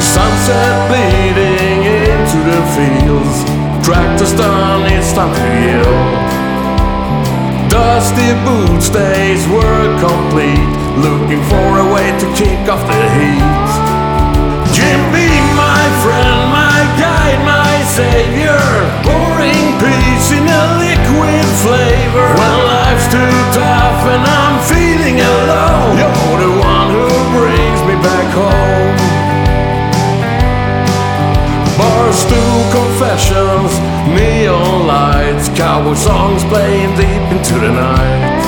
Sunset bleeding into the fields. Tractors done, it's time to yield. Dusty boots, days were complete. Looking for a way to kick off the heat. Jim Beam my friend, my guide, my savior. Too tough and I'm feeling alone, you're the one who brings me back home. Barstool confessions, neon lights, cowboy songs playing deep into the night.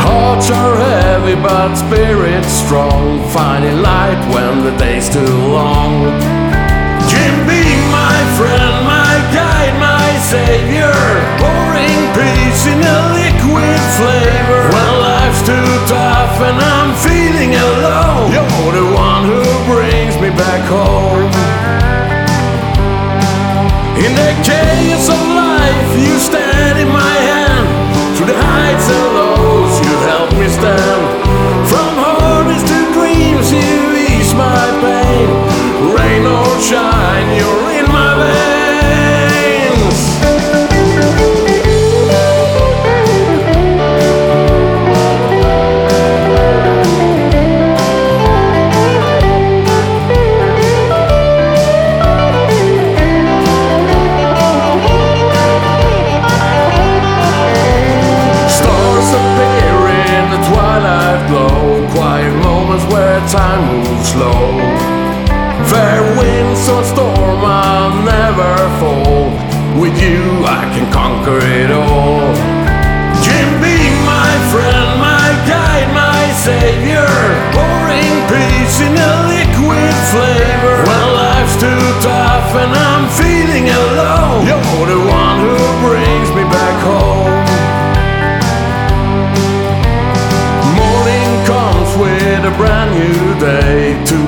Hearts are heavy but spirits strong, finding light when the day's too long. Jim Beam my tough and I'm feeling alone, you're the one who brings me back home. Slow. Fair winds or storm, I'll never fall. With you, I can conquer it all.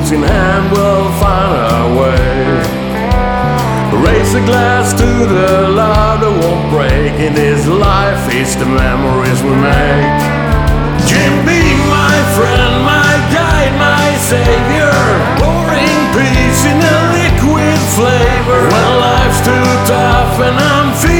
Tools in hand, we'll find our way. Raise a glass to the love that won't break. In this life, it's the memories we make. Jim Beam my friend, my guide, my savior. Pouring peace in a liquid flavor. When life's too tough and I'm feeling